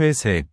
회색